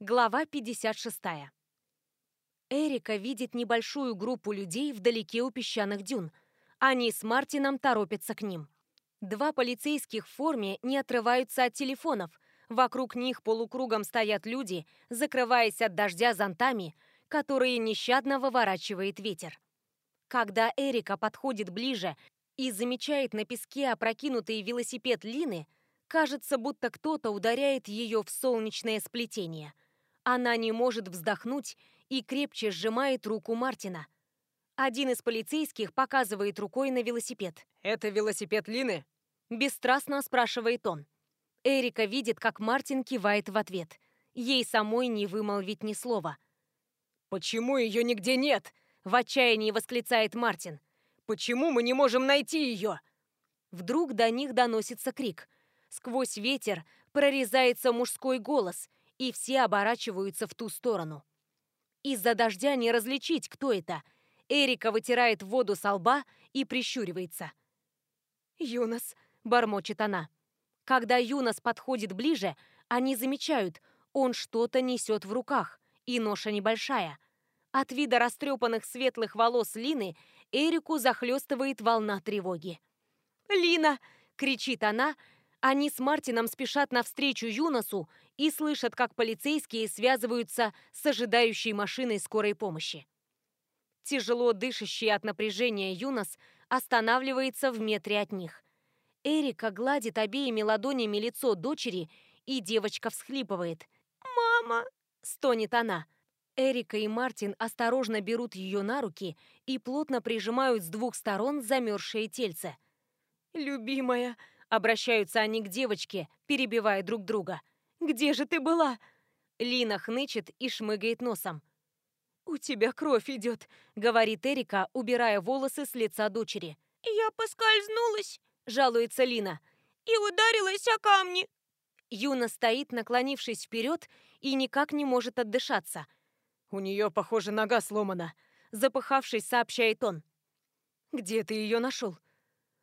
Глава 56. Эрика видит небольшую группу людей вдалеке у песчаных дюн. Они с Мартином торопятся к ним. Два полицейских в форме не отрываются от телефонов. Вокруг них полукругом стоят люди, закрываясь от дождя зонтами, которые нещадно выворачивает ветер. Когда Эрика подходит ближе и замечает на песке опрокинутый велосипед Лины, кажется, будто кто-то ударяет ее в солнечное сплетение – она не может вздохнуть и крепче сжимает руку Мартина. Один из полицейских показывает рукой на велосипед. «Это велосипед Лины?» Бесстрастно спрашивает он. Эрика видит, как Мартин кивает в ответ. Ей самой не вымолвить ни слова. «Почему ее нигде нет?» В отчаянии восклицает Мартин. «Почему мы не можем найти ее?» Вдруг до них доносится крик. Сквозь ветер прорезается мужской голос, и все оборачиваются в ту сторону. Из-за дождя не различить, кто это. Эрика вытирает воду со лба и прищуривается. «Юнос», — бормочет она. Когда Юнос подходит ближе, они замечают, он что-то несет в руках, и ноша небольшая. От вида растрепанных светлых волос Лины Эрику захлестывает волна тревоги. «Лина!» — кричит она, они с Мартином спешат навстречу Юносу и слышат, как полицейские связываются с ожидающей машиной скорой помощи. Тяжело дышащий от напряжения Юнос останавливается в метре от них. Эрика гладит обеими ладонями лицо дочери, и девочка всхлипывает. «Мама!» – стонет она. Эрика и Мартин осторожно берут ее на руки и плотно прижимают с двух сторон замерзшее тельце. «Любимая!» Обращаются они к девочке, перебивая друг друга. «Где же ты была?» Лина хнычет и шмыгает носом. «У тебя кровь идет», — говорит Эрика, убирая волосы с лица дочери. «Я поскользнулась», — жалуется Лина. «И ударилась о камни». Юна стоит, наклонившись вперед, и никак не может отдышаться. «У нее, похоже, нога сломана», — запыхавшись, сообщает он. «Где ты ее нашел?»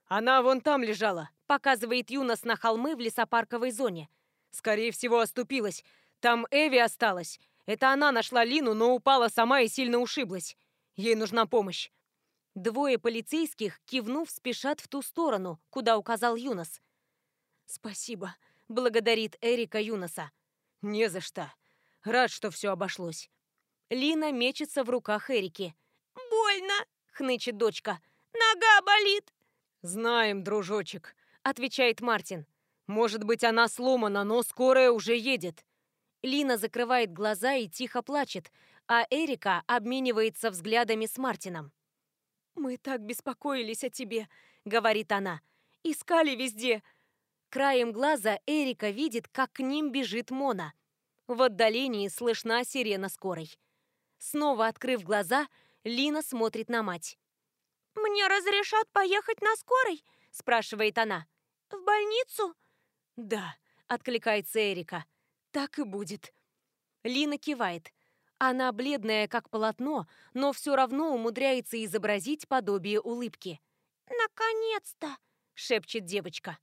«Она вон там лежала», Показывает Юнос на холмы в лесопарковой зоне. Скорее всего, оступилась. Там Эви осталась. Это она нашла Лину, но упала сама и сильно ушиблась. Ей нужна помощь. Двое полицейских, кивнув, спешат в ту сторону, куда указал Юнос. «Спасибо», — благодарит Эрика Юноса. «Не за что. Рад, что все обошлось». Лина мечется в руках Эрики. «Больно!» — хнычет дочка. «Нога болит!» «Знаем, дружочек», — отвечает Мартин. «Может быть, она сломана, но скорая уже едет». Лина закрывает глаза и тихо плачет, а Эрика обменивается взглядами с Мартином. «Мы так беспокоились о тебе», — говорит она. «Искали везде». Краем глаза Эрика видит, как к ним бежит Мона. В отдалении слышна сирена скорой. Снова открыв глаза, Лина смотрит на мать. «Мне разрешат поехать на скорой?» – спрашивает она. «В больницу?» «Да», — откликается Эрика. «Так и будет». Лина кивает. Она бледная, как полотно, но все равно умудряется изобразить подобие улыбки. «Наконец-то!» — шепчет девочка.